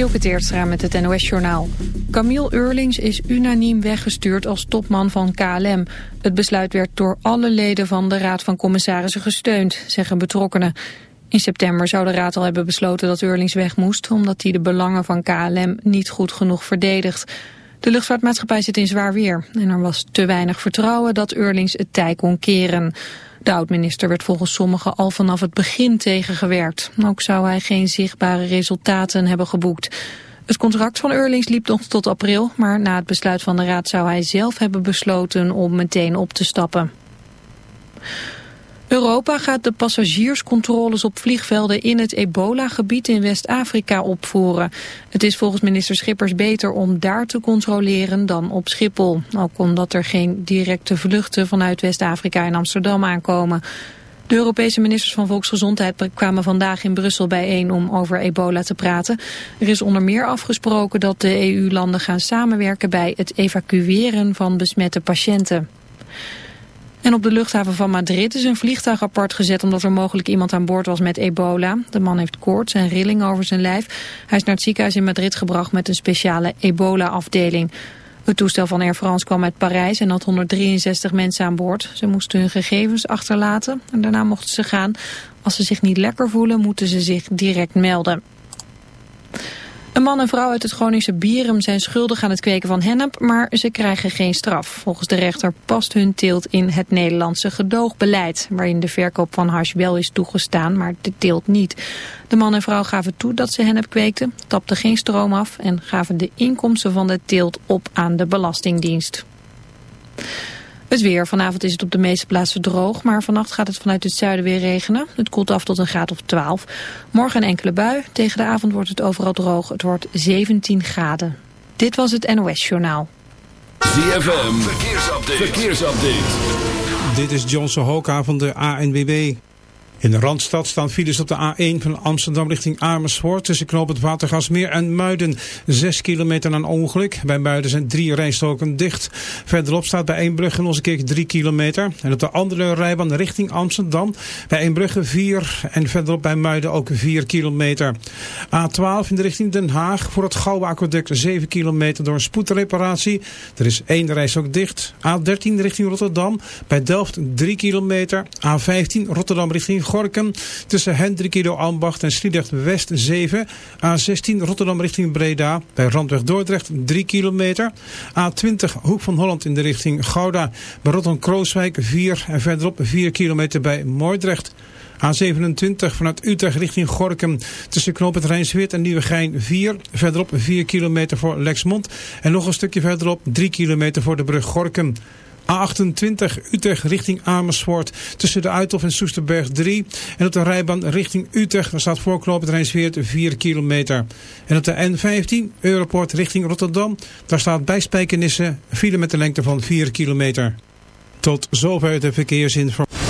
Dielke Teertstra met het NOS-journaal. Camille Eurlings is unaniem weggestuurd als topman van KLM. Het besluit werd door alle leden van de Raad van Commissarissen gesteund, zeggen betrokkenen. In september zou de Raad al hebben besloten dat Eurlings weg moest... omdat hij de belangen van KLM niet goed genoeg verdedigt. De luchtvaartmaatschappij zit in zwaar weer... en er was te weinig vertrouwen dat Eurlings het tij kon keren... De oud-minister werd volgens sommigen al vanaf het begin tegengewerkt. Ook zou hij geen zichtbare resultaten hebben geboekt. Het contract van Eurlings liep nog tot april, maar na het besluit van de raad zou hij zelf hebben besloten om meteen op te stappen. Europa gaat de passagierscontroles op vliegvelden in het ebola-gebied in West-Afrika opvoeren. Het is volgens minister Schippers beter om daar te controleren dan op Schiphol. Ook omdat er geen directe vluchten vanuit West-Afrika in Amsterdam aankomen. De Europese ministers van Volksgezondheid kwamen vandaag in Brussel bijeen om over ebola te praten. Er is onder meer afgesproken dat de EU-landen gaan samenwerken bij het evacueren van besmette patiënten. En op de luchthaven van Madrid is een vliegtuig apart gezet omdat er mogelijk iemand aan boord was met ebola. De man heeft koorts en rilling over zijn lijf. Hij is naar het ziekenhuis in Madrid gebracht met een speciale ebola-afdeling. Het toestel van Air France kwam uit Parijs en had 163 mensen aan boord. Ze moesten hun gegevens achterlaten en daarna mochten ze gaan. Als ze zich niet lekker voelen, moeten ze zich direct melden. Een man en vrouw uit het Groningse Bierum zijn schuldig aan het kweken van hennep, maar ze krijgen geen straf. Volgens de rechter past hun teelt in het Nederlandse gedoogbeleid, waarin de verkoop van hash wel is toegestaan, maar de teelt niet. De man en vrouw gaven toe dat ze hennep kweekten, tapten geen stroom af en gaven de inkomsten van de teelt op aan de Belastingdienst. Het weer. Vanavond is het op de meeste plaatsen droog, maar vannacht gaat het vanuit het zuiden weer regenen. Het koelt af tot een graad of 12. Morgen een enkele bui. Tegen de avond wordt het overal droog. Het wordt 17 graden. Dit was het NOS Journaal. ZFM. Verkeersupdate. Verkeersupdate. Dit is Johnson Hoka van de ANWB. In de Randstad staan files op de A1 van Amsterdam richting Amersfoort tussen knoop het Watergasmeer en Muiden. 6 kilometer een ongeluk. Bij Muiden zijn drie rijstroken dicht. Verderop staat bij Eembrugge een keer 3 kilometer. En op de andere rijbaan richting Amsterdam bij Eembrugge 4 en verderop bij Muiden ook 4 kilometer. A12 in de richting Den Haag voor het Gouwe Aquaduct 7 kilometer door een spoedreparatie. Er is één reis ook dicht. A13 richting Rotterdam bij Delft 3 kilometer. A15 Rotterdam richting Gorkum. Tussen Hendrikido Ambacht en Sliedrecht West 7. A16 Rotterdam richting Breda. Bij Randweg Dordrecht 3 kilometer. A20 Hoek van Holland in de richting Gouda. Bij Rotterdam-Krooswijk 4. En verderop 4 kilometer bij Moordrecht. A27 vanuit Utrecht richting Gorkum. Tussen Knoop het Rijnsweert en Nieuwegein 4. Verderop 4 kilometer voor Lexmond. En nog een stukje verderop 3 kilometer voor de brug Gorkum. A28 Utrecht richting Amersfoort. Tussen de Uithof en Soesterberg 3. En op de rijbaan richting Utrecht. Daar staat voorknopend Rijnsweert 4 kilometer. En op de N15 Europort richting Rotterdam. Daar staat bij Spijkenisse file met de lengte van 4 kilometer. Tot zover de verkeersinformatie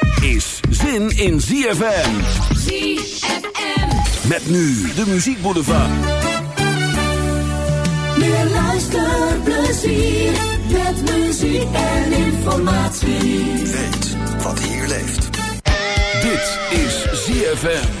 is zin in ZFM. ZFM. Met nu de muziekboulevard. Meer luisterplezier met muziek en informatie. Weet wat hier leeft. Dit is ZFM.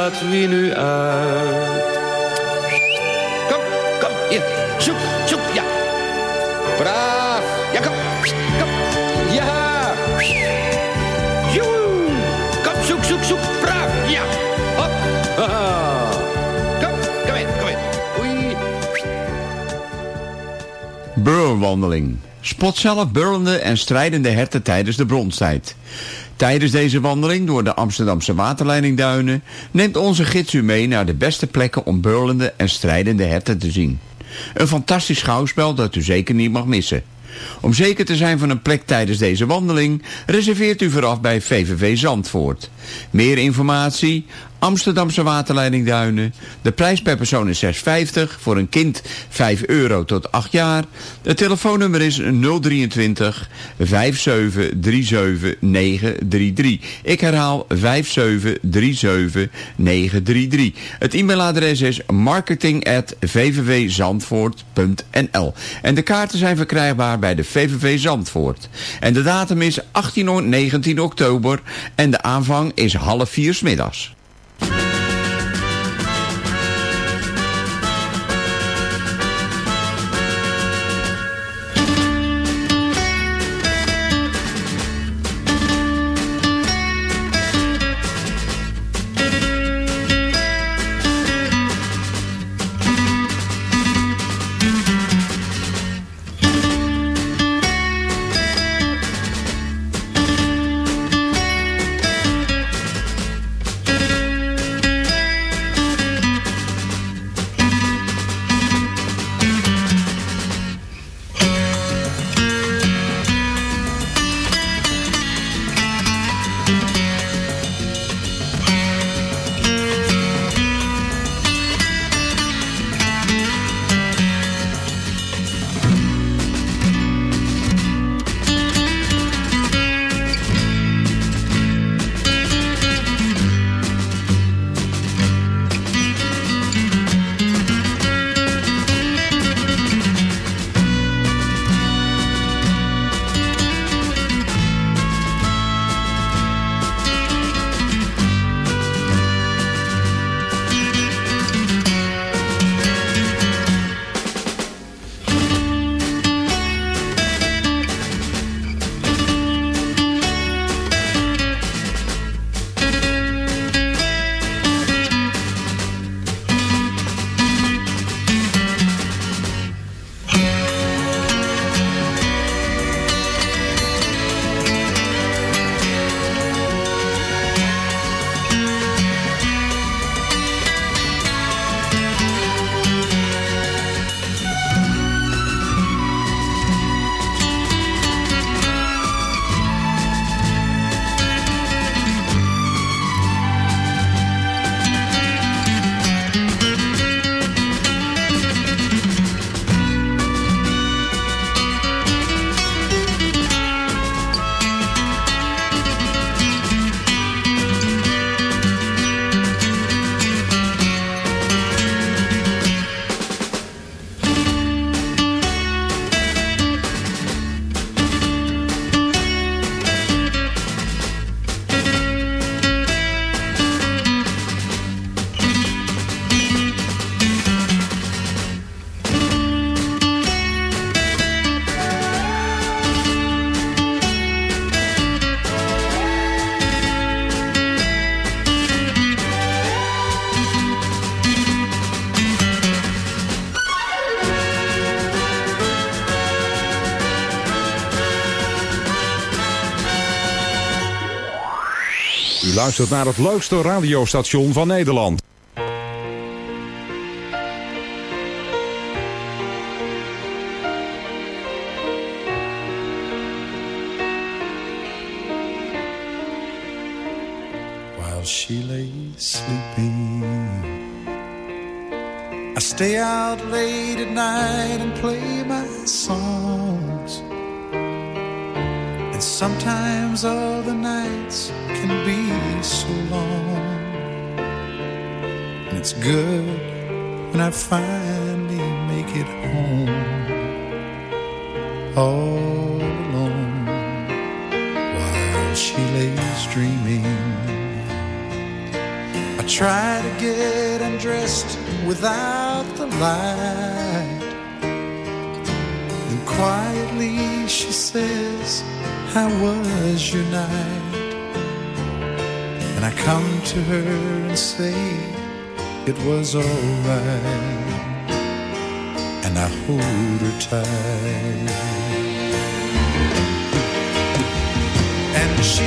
Laat wie nu uit? Kom, kom, hier. Zoek, zoek, ja. Braaf. Ja, kom. Kom. Ja. Joe. Kom, zoek, zoek, zoek. Braaf. Ja. Hop. Haha. Kom, kom in, kom in. Oei. Burwandeling. Spot zelf burlende en strijdende herten tijdens de bronstijd. Tijdens deze wandeling door de Amsterdamse waterleidingduinen neemt onze gids u mee naar de beste plekken om burlende en strijdende herten te zien. Een fantastisch schouwspel dat u zeker niet mag missen. Om zeker te zijn van een plek tijdens deze wandeling, reserveert u vooraf bij VVV Zandvoort. Meer informatie Amsterdamse waterleiding Duinen. De prijs per persoon is 6,50. Voor een kind 5 euro tot 8 jaar. Het telefoonnummer is 023 5737 933. Ik herhaal 5737 933. Het e-mailadres is marketing.vvvzandvoort.nl En de kaarten zijn verkrijgbaar bij de VVV Zandvoort. En de datum is 18 o- 19 oktober en de aanvang is half vier 's middags. luistert naar het leukste radiostation van Nederland. while she lay sleeping. I stay out late at night and play my songs. And sometimes all the nights can be so long. And it's good when I finally make it home. All alone while she lays dreaming. I try to get undressed without the light. Then quietly she says, How was your night? And I come to her and say, It was alright. And I hold her tight. And she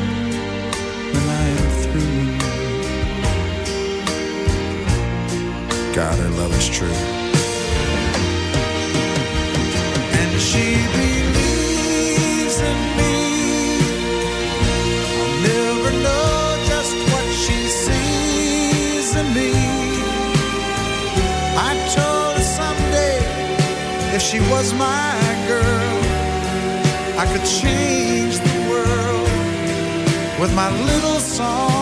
God, her love is true. And she believes in me. I'll never know just what she sees in me. I told her someday if she was my girl, I could change the world with my little songs.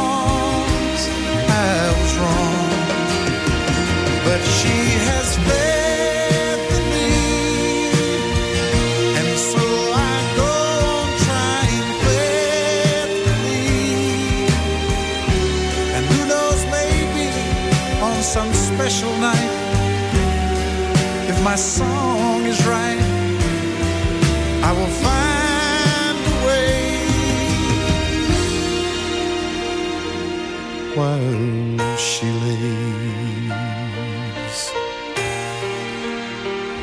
My song is right, I will find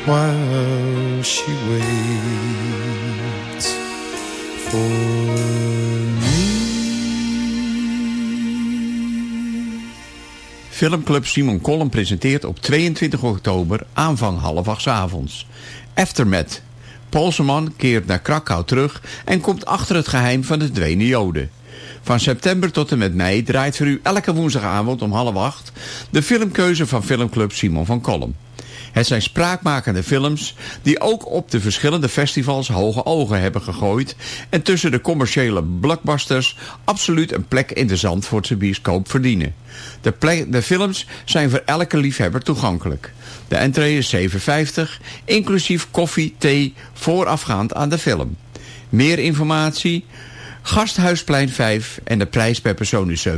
while she waits for Filmclub Simon Kolm presenteert op 22 oktober aanvang half acht avonds. Aftermath. Polseman keert naar Krakau terug en komt achter het geheim van de dwene joden. Van september tot en met mei draait voor u elke woensdagavond om half acht... de filmkeuze van filmclub Simon van Kolm. Het zijn spraakmakende films die ook op de verschillende festivals hoge ogen hebben gegooid... en tussen de commerciële blockbusters absoluut een plek in de Zandvoortse bioscoop verdienen. De, plek- de films zijn voor elke liefhebber toegankelijk. De entree is 7,50, inclusief koffie, thee, voorafgaand aan de film. Meer informatie... Gasthuisplein 5 en de prijs per persoon is 7,50.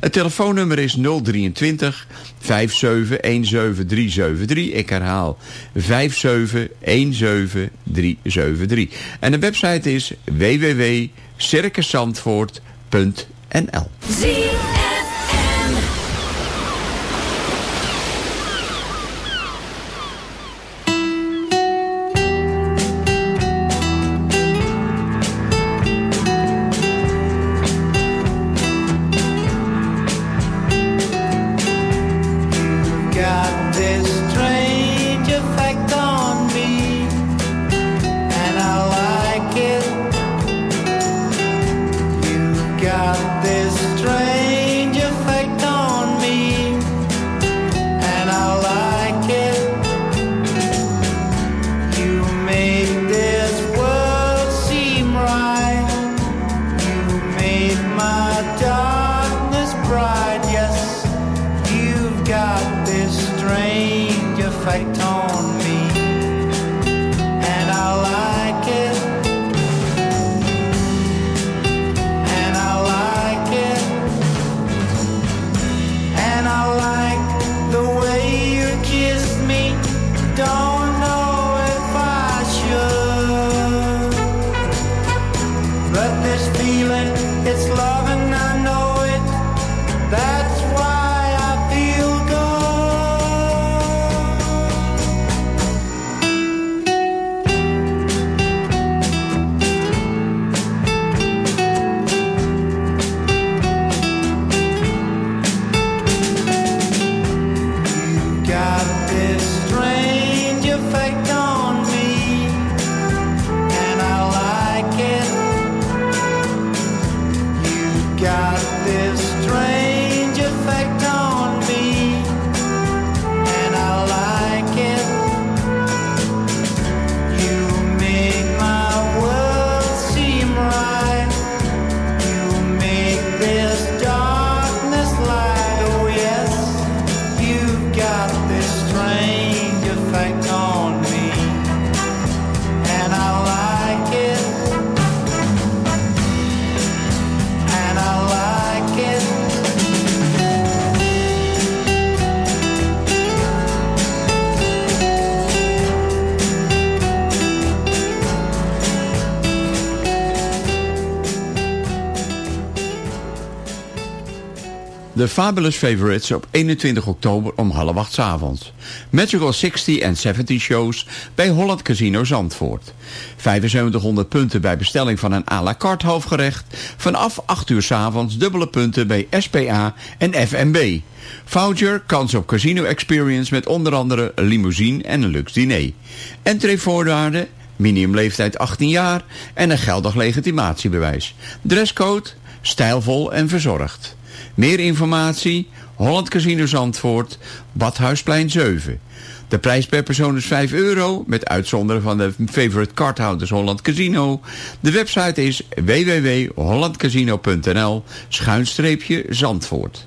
Het telefoonnummer is 023 5717373. Ik herhaal 5717373. En de website is www.circuszandvoort.nl effect on me, de Fabulous Favorites op 21 oktober om half acht avonds. Magical 60 en 70 shows bij Holland Casino Zandvoort. 7500 punten bij bestelling van een à la carte hoofdgerecht. Vanaf 8 uur 's avonds dubbele punten bij SPA en FMB. Voucher, kans op casino experience met onder andere limousine en een luxe diner. Entreevoorwaarden, minimumleeftijd 18 jaar en een geldig legitimatiebewijs. Dresscode, stijlvol en verzorgd. Meer informatie, Holland Casino Zandvoort, Badhuisplein 7. De prijs per persoon is 5 euro, met uitzonderen van de favorite cardhouders Holland Casino. De website is www.hollandcasino.nl, schuinstreepje Zandvoort.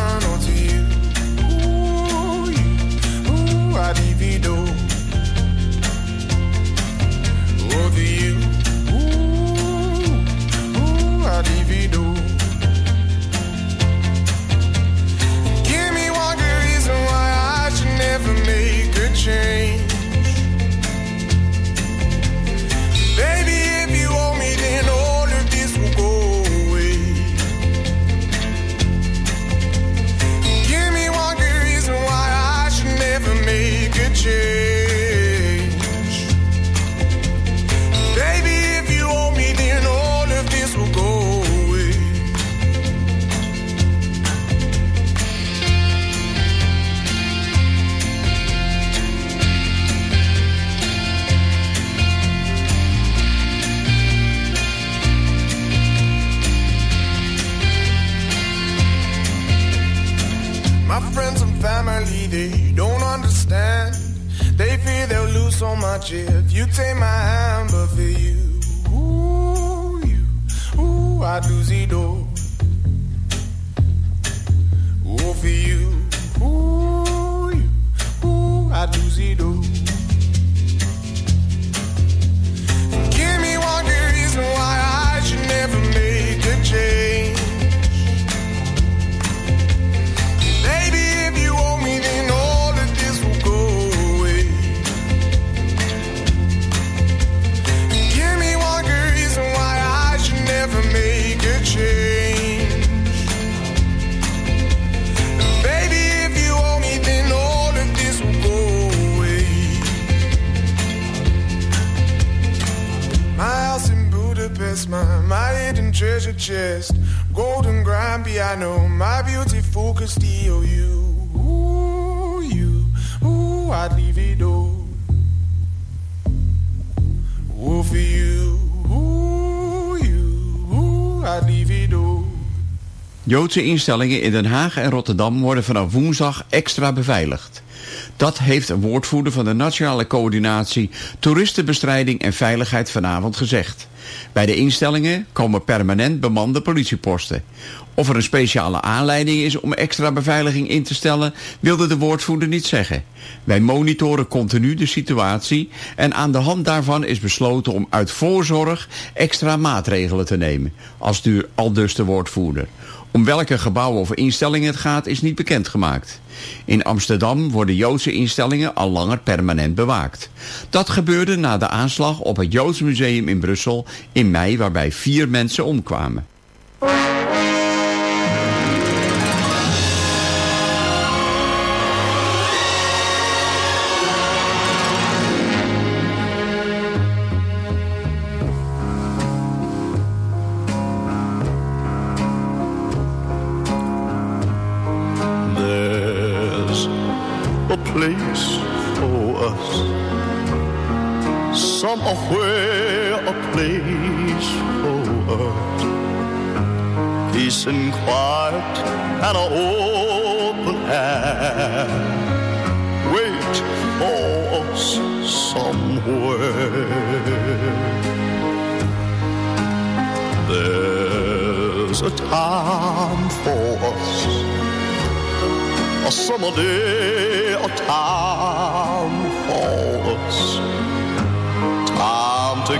ooh, so much if you take my hand, but for you, ooh, you, ooh, I do see door. Ooh, for you, ooh, you, ooh, I do see door. Treasure chest, golden grand piano, my beautiful Castillo, you, ooh, you, ooh, I'd leave it all. Ooh, for you, you, I'd leave it all. Joodse instellingen in Den Haag en Rotterdam worden vanaf woensdag extra beveiligd. Dat heeft een woordvoerder van de Nationale Coördinatie Toeristenbestrijding en Veiligheid vanavond gezegd. Bij de instellingen komen permanent bemande politieposten. Of er een speciale aanleiding is om extra beveiliging in te stellen, wilde de woordvoerder niet zeggen. Wij monitoren continu de situatie en aan de hand daarvan is besloten om uit voorzorg extra maatregelen te nemen, als du, al dus de woordvoerder. Om welke gebouwen of instellingen het gaat is niet bekendgemaakt. In Amsterdam worden Joodse instellingen al langer permanent bewaakt. Dat gebeurde na de aanslag op het Joods Museum in Brussel in mei waarbij vier mensen omkwamen. Somewhere a place for us. Peace and quiet and an open air. Wait for us somewhere. There's a time for us a summer day, a time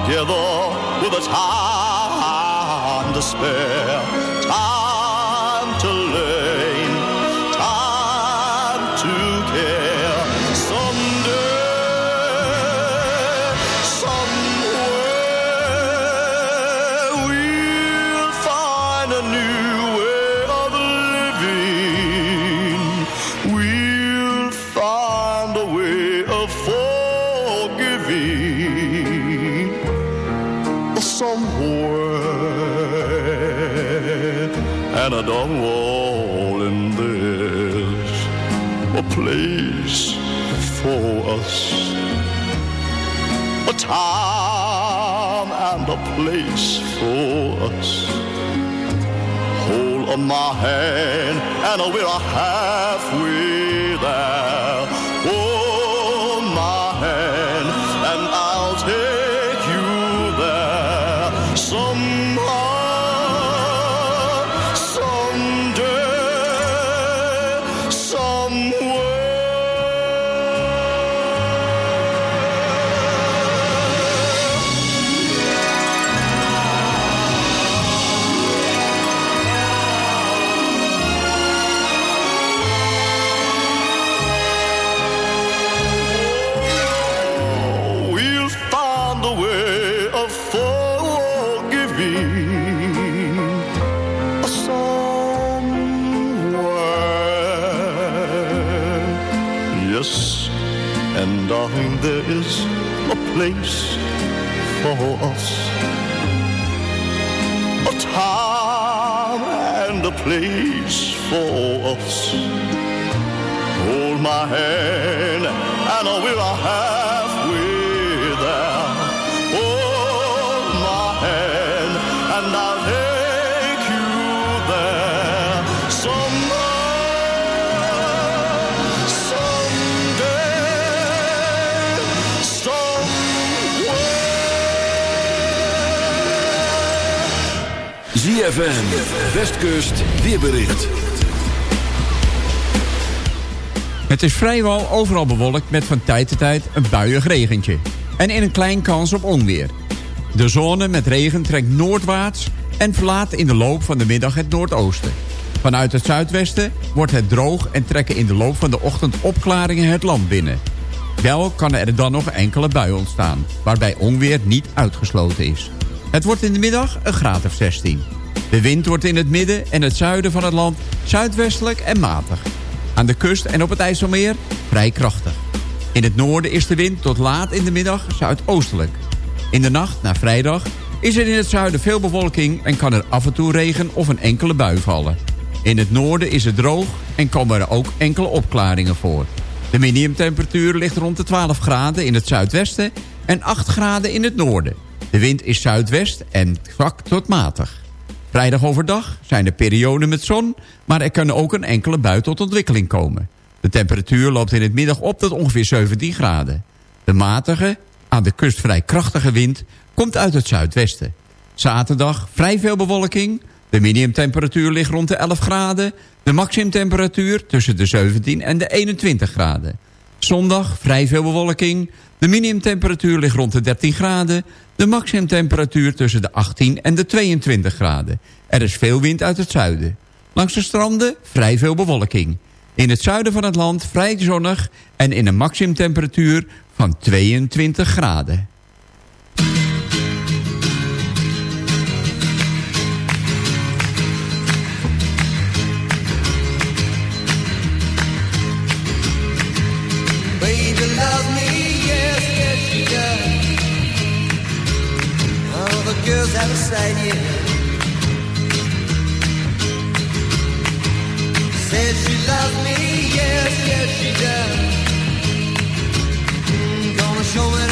together with a time to spare. My hand, and we're halfway Het is vrijwel overal bewolkt met van tijd tot tijd een buiig regentje. En in een klein kans op onweer. De zone met regen trekt noordwaarts en verlaat in de loop van de middag het noordoosten. Vanuit het zuidwesten wordt het droog en trekken in de loop van de ochtend opklaringen het land binnen. Wel kan er dan nog enkele buien ontstaan, waarbij onweer niet uitgesloten is. Het wordt in de middag een graad of 16. De wind wordt in het midden en het zuiden van het land zuidwestelijk en matig. Aan de kust en op het IJsselmeer vrij krachtig. In het noorden is de wind tot laat in de middag zuidoostelijk. In de nacht naar vrijdag is er in het zuiden veel bewolking... en kan er af en toe regen of een enkele bui vallen. In het noorden is het droog en komen er ook enkele opklaringen voor. De minimumtemperatuur ligt rond de 12 graden in het zuidwesten... en 8 graden in het noorden. De wind is zuidwest en zwak tot matig. Vrijdag overdag zijn er perioden met zon... maar er kan ook een enkele bui tot ontwikkeling komen. De temperatuur loopt in het middag op tot ongeveer 17 graden. De matige, aan de kust vrij krachtige wind komt uit het zuidwesten. Zaterdag vrij veel bewolking. De minimumtemperatuur ligt rond de 11 graden. De maximumtemperatuur tussen de 17 en de 21 graden. Zondag vrij veel bewolking. De minimumtemperatuur ligt rond de 13 graden. De maximumtemperatuur tussen de 18 en de 22 graden. Er is veel wind uit het zuiden. Langs de stranden vrij veel bewolking. In het zuiden van het land vrij zonnig en in een maximumtemperatuur van 22 graden. Girls have a side, yeah. Said she loves me, yes, yes she does. Mm, Gonna show me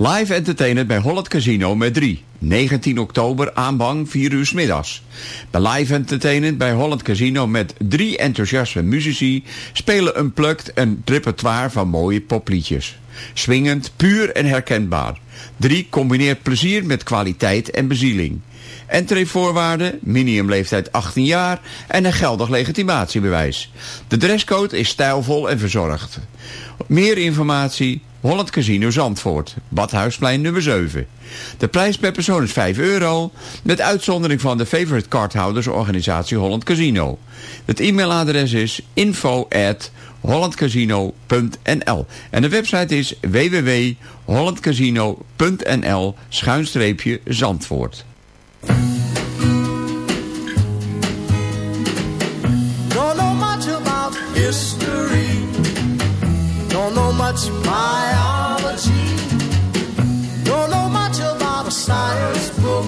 Live entertainment bij Holland Casino met 3. 19 oktober aanvang 4 uur middags. Bij live entertainment bij Holland Casino met drie enthousiaste muzici... spelen Unplugged een repertoire van mooie popliedjes. Swingend, puur en herkenbaar. 3 combineert plezier met kwaliteit en bezieling. Entreevoorwaarden, minimumleeftijd 18 jaar en een geldig legitimatiebewijs. De dresscode is stijlvol en verzorgd. Meer informatie, Holland Casino Zandvoort, Badhuisplein nummer 7. De prijs per persoon is 5 euro, met uitzondering van de favorite cardhoudersorganisatie Holland Casino. Het e-mailadres is info at hollandcasino.nl en de website is www.hollandcasino.nl schuinstreepje Zandvoort. Don't know much about history. Don't know much biology. Don't know much about a science book.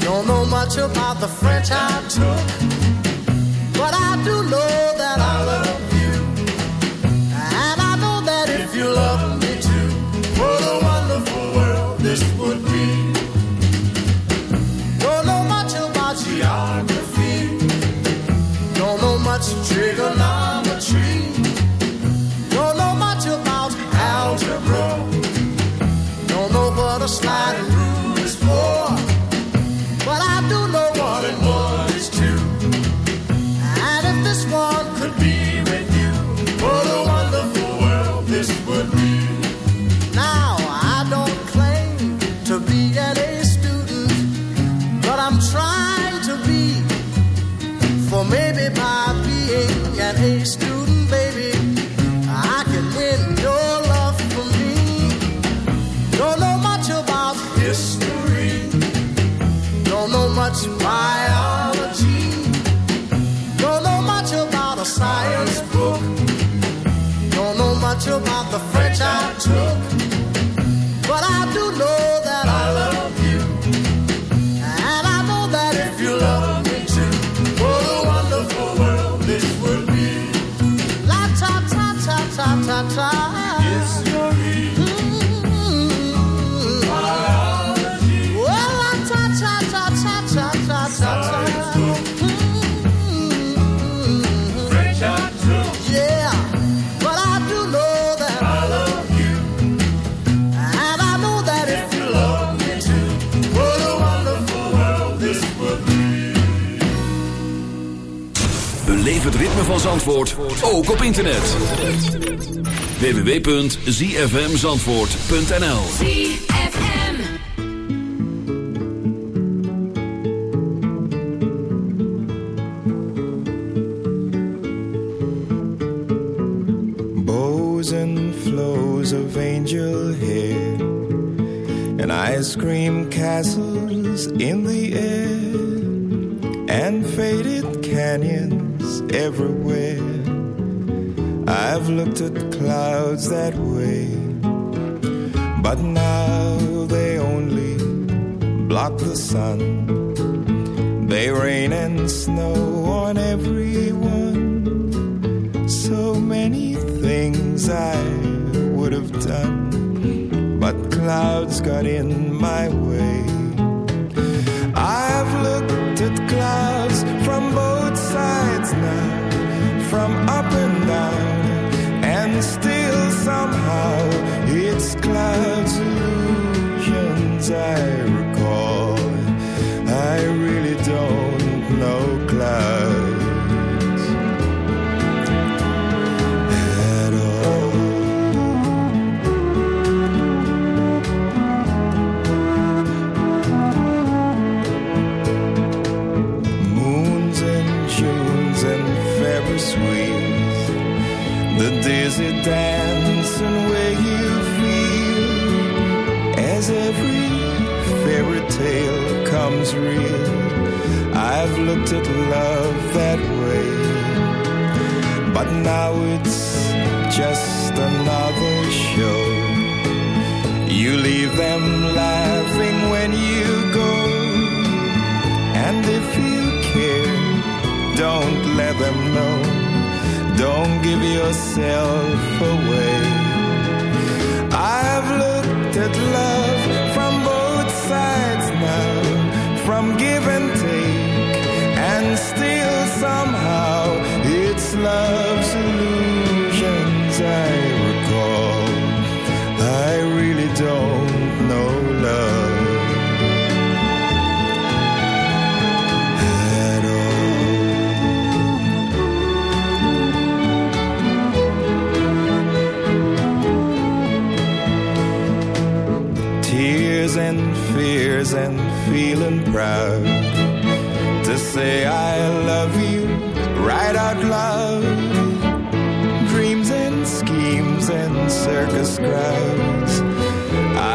Don't know much about the French I took. Sliding het ritme van Zandvoort, ook op internet. www.zfmzandvoort.nl At clouds that way, but now they only block the sun. They rain and snow on everyone so many things I would have done, but clouds got in my way. I've looked at clouds from both sides now, from up and down, somehow it's clouds illusions I I've looked at love that way. But now it's just another show. You leave them laughing when you go. And if you care, don't let them know. Don't give yourself away. I've looked at love from both sides now, from give and still somehow it's love's illusions I recall. I really don't know love. Tears and fears and feeling proud say I love you right out loud. Dreams and schemes and circus crowds.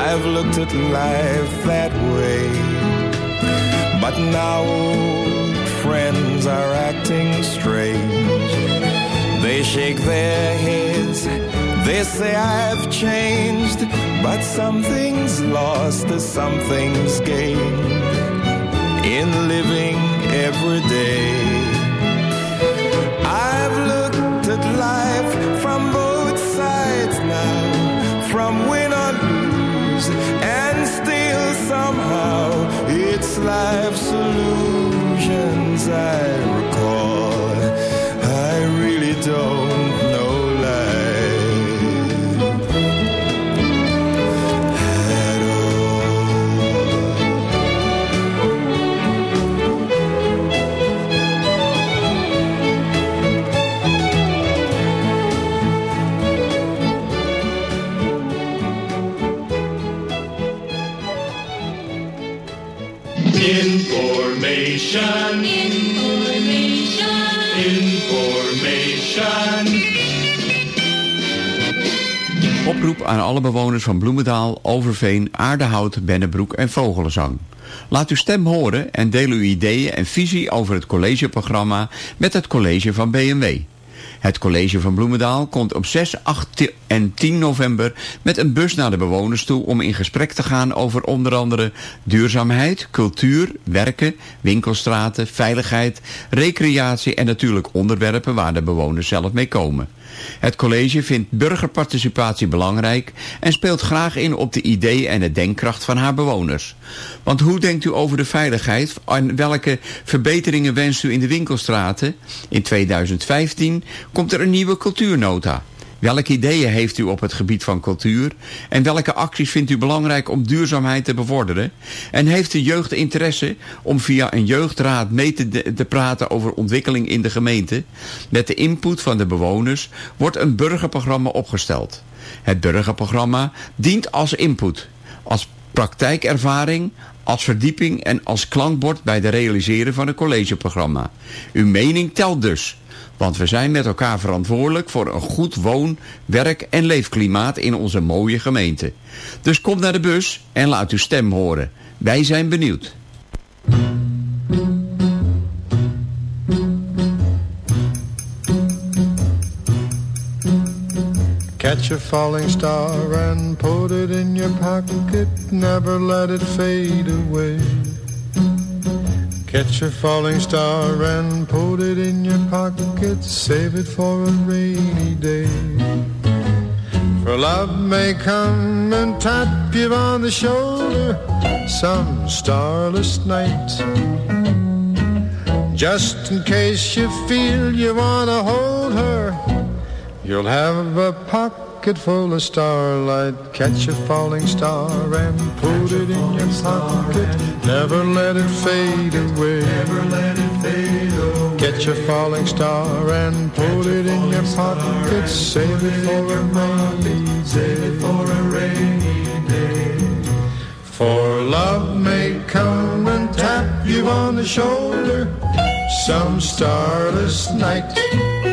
I've looked at life that way. But now old friends are acting strange. They shake their heads, they say I've changed. But something's lost something's gained in living every day. I've looked at life from both sides now, from win or lose, and still somehow it's life's illusions I recall. Information. Information. Oproep aan alle bewoners van Bloemendaal, Overveen, Aardehout, Bennebroek en Vogelenzang. Laat uw stem horen en deel uw ideeën en visie over het collegeprogramma met het college van BMW. Het college van Bloemendaal komt op 6, 8 en 10 november met een bus naar de bewoners toe om in gesprek te gaan over onder andere duurzaamheid, cultuur, werken, winkelstraten, veiligheid, recreatie en natuurlijk onderwerpen waar de bewoners zelf mee komen. Het college vindt burgerparticipatie belangrijk en speelt graag in op de ideeën en de denkkracht van haar bewoners. Want hoe denkt u over de veiligheid en welke verbeteringen wenst u in de winkelstraten? In 2015 komt er een nieuwe cultuurnota. Welke ideeën heeft u op het gebied van cultuur? En welke acties vindt u belangrijk om duurzaamheid te bevorderen? En heeft de jeugd interesse om via een jeugdraad mee te, te praten over ontwikkeling in de gemeente? Met de input van de bewoners wordt een burgerprogramma opgesteld. Het burgerprogramma dient als input, als praktijkervaring, als verdieping en als klankbord bij de realiseren van een collegeprogramma. Uw mening telt dus. Want we zijn met elkaar verantwoordelijk voor een goed woon-, werk- en leefklimaat in onze mooie gemeente. Dus kom naar de bus en laat uw stem horen. Wij zijn benieuwd. Catch a falling star and put it in your pocket, never let it fade away. Catch a falling star and put it in your pocket, save it for a rainy day. For love may come and tap you on the shoulder some starless night. Just in case you feel you wanna hold her, you'll have a pocket full of starlight. Catch a falling star and put it in your pocket. Never let it fade away. Never let it fade away. Catch a falling star and put it in your pocket. Save it for a rainy day. Save it for a rainy day. For love may come and tap you on the shoulder some starless night.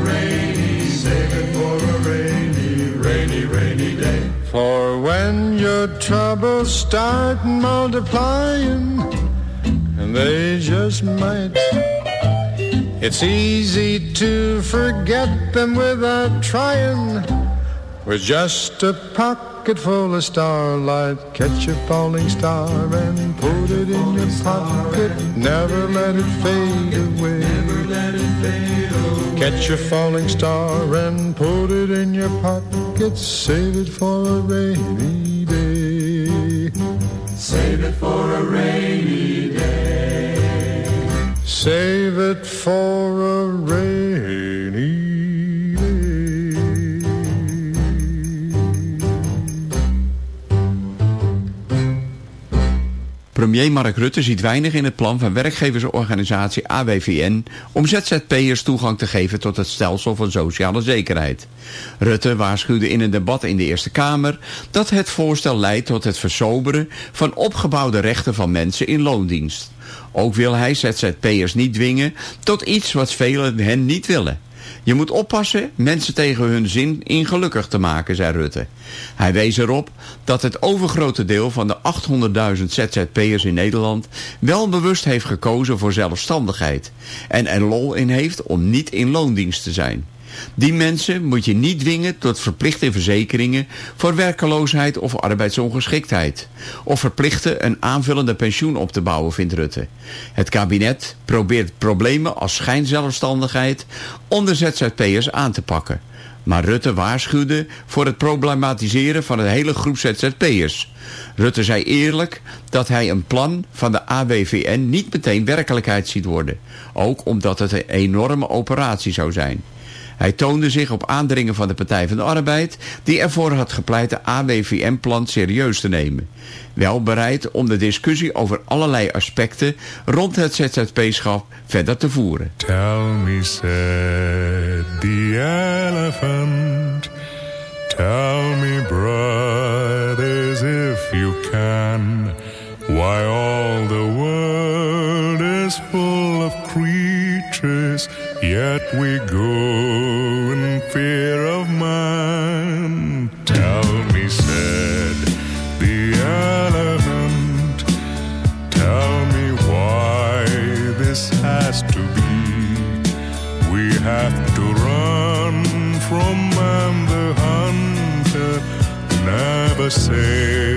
For when your troubles start multiplying, and they just might. It's easy to forget them without trying. With just a pocket full of starlight, catch a falling star and put it in your pocket. Never let it fade away. Catch a falling star and put it in your pocket. Save it for a rainy day. Save it for a rainy day. Save it for a rainy Premier Mark Rutte ziet weinig in het plan van werkgeversorganisatie AWVN om ZZP'ers toegang te geven tot het stelsel van sociale zekerheid. Rutte waarschuwde in een debat in de Eerste Kamer dat het voorstel leidt tot het versoberen van opgebouwde rechten van mensen in loondienst. Ook wil hij ZZP'ers niet dwingen tot iets wat velen hen niet willen. Je moet oppassen mensen tegen hun zin in gelukkig te maken, zei Rutte. Hij wees erop dat het overgrote deel van de 800.000 ZZP'ers in Nederland wel bewust heeft gekozen voor zelfstandigheid en er lol in heeft om niet in loondienst te zijn. Die mensen moet je niet dwingen tot verplichte verzekeringen voor werkeloosheid of arbeidsongeschiktheid. Of verplichten een aanvullende pensioen op te bouwen, vindt Rutte. Het kabinet probeert problemen als schijnzelfstandigheid onder ZZP'ers aan te pakken. Maar Rutte waarschuwde voor het problematiseren van een hele groep ZZP'ers. Rutte zei eerlijk dat hij een plan van de AWVN niet meteen werkelijkheid ziet worden. Ook omdat het een enorme operatie zou zijn. Hij toonde zich op aandringen van de Partij van de Arbeid... die ervoor had gepleit de AWVM-plan serieus te nemen. Wel bereid om de discussie over allerlei aspecten... rond het ZZP-schap verder te voeren. Tell me, said the elephant. Tell me, brothers, if you can. Why all the world is full of creatures... Yet we go in fear of man. Tell me, said the elephant, tell me why this has to be. We have to run from man the hunter, never save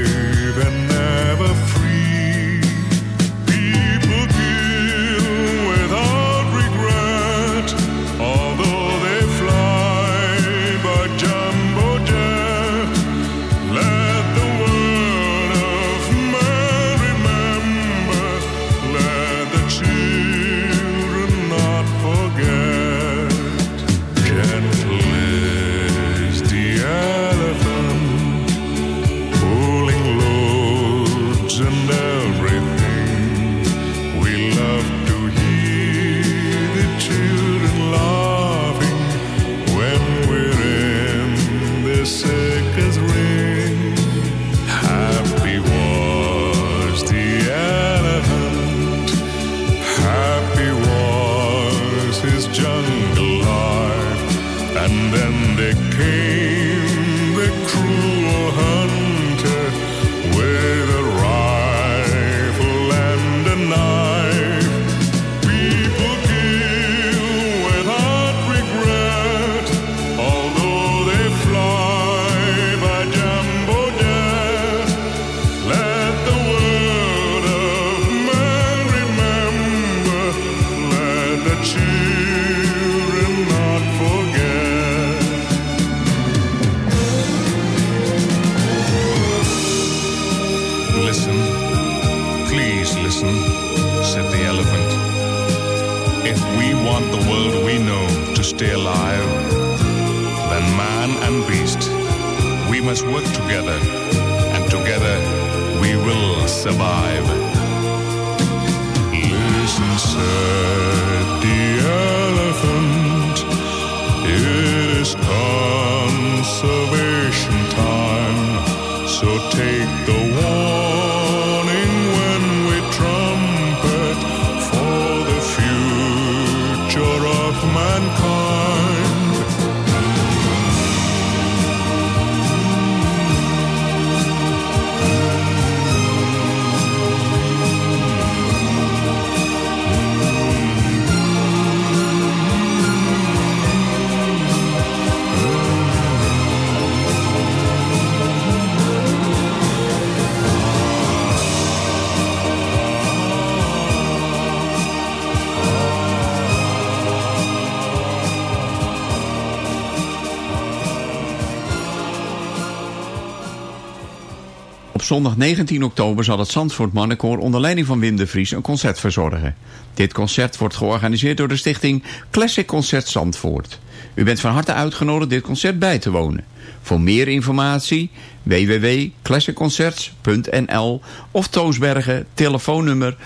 zondag 19 oktober zal het Zandvoort Mannenkoor onder leiding van Wim de Vries een concert verzorgen. Dit concert wordt georganiseerd door de stichting Classic Concert Zandvoort. U bent van harte uitgenodigd dit concert bij te wonen. Voor meer informatie www.classicconcerts.nl of Toosbergen telefoonnummer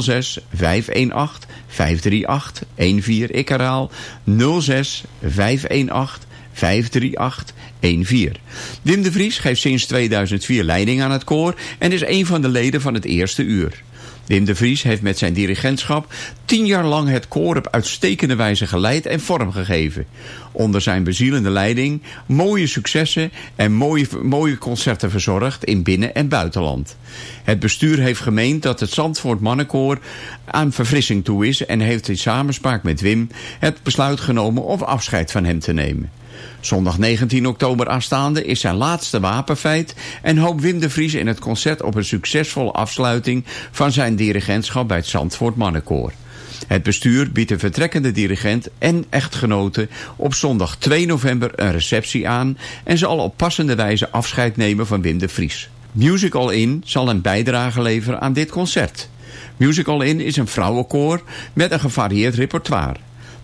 06 518 538 14. Ik herhaal 06 518 538 14. Wim de Vries geeft sinds 2004 leiding aan het koor en is een van de leden van het eerste uur. Wim de Vries heeft met zijn dirigentschap tien jaar lang het koor op uitstekende wijze geleid en vormgegeven. Onder zijn bezielende leiding mooie successen en mooie, mooie concerten verzorgd in binnen- en buitenland. Het bestuur heeft gemeend dat het Zandvoort Mannenkoor aan verfrissing toe is en heeft in samenspraak met Wim het besluit genomen om afscheid van hem te nemen. Zondag 19 oktober aanstaande is zijn laatste wapenfeit en hoopt Wim de Vries in het concert op een succesvolle afsluiting van zijn dirigentschap bij het Zandvoort Mannenkoor. Het bestuur biedt de vertrekkende dirigent en echtgenote op zondag 2 november een receptie aan en zal op passende wijze afscheid nemen van Wim de Vries. Musical In zal een bijdrage leveren aan dit concert. Musical In is een vrouwenkoor met een gevarieerd repertoire.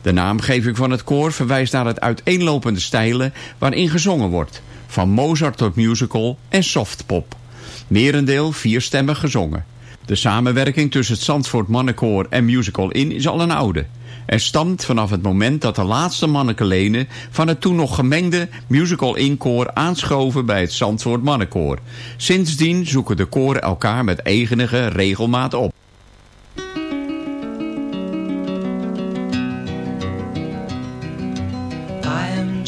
De naamgeving van het koor verwijst naar het uiteenlopende stijlen waarin gezongen wordt. Van Mozart tot musical en softpop. Merendeel vierstemmig gezongen. De samenwerking tussen het Zandvoort Mannenkoor en Musical In is al een oude. En stamt vanaf het moment dat de laatste mannenkelenen van het toen nog gemengde Musical In-koor aanschoven bij het Zandvoort Mannenkoor. Sindsdien zoeken de koren elkaar met enige regelmaat op.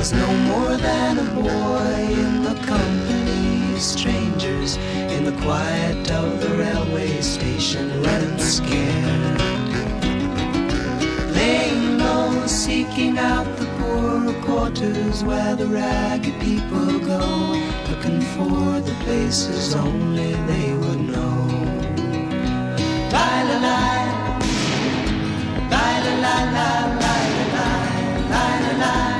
Was no more than a boy in the company of strangers in the quiet of the railway station, running scared. Laying low, seeking out the poorer quarters where the ragged people go, looking for the places only they would know. La la la. La la la la la la la la La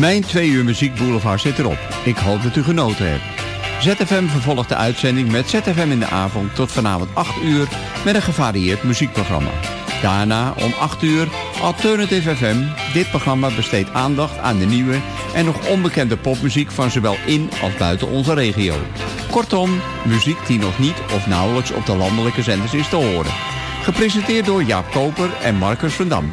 Mijn twee uur muziekboulevard zit erop. Ik hoop dat u genoten hebt. ZFM vervolgt de uitzending met ZFM in de avond tot vanavond 8 uur met een gevarieerd muziekprogramma. Daarna om 8 uur Alternative FM. Dit programma besteedt aandacht aan de nieuwe en nog onbekende popmuziek van zowel in als buiten onze regio. Kortom, muziek die nog niet of nauwelijks op de landelijke zenders is te horen. Gepresenteerd door Jaap Koper en Marcus van Dam.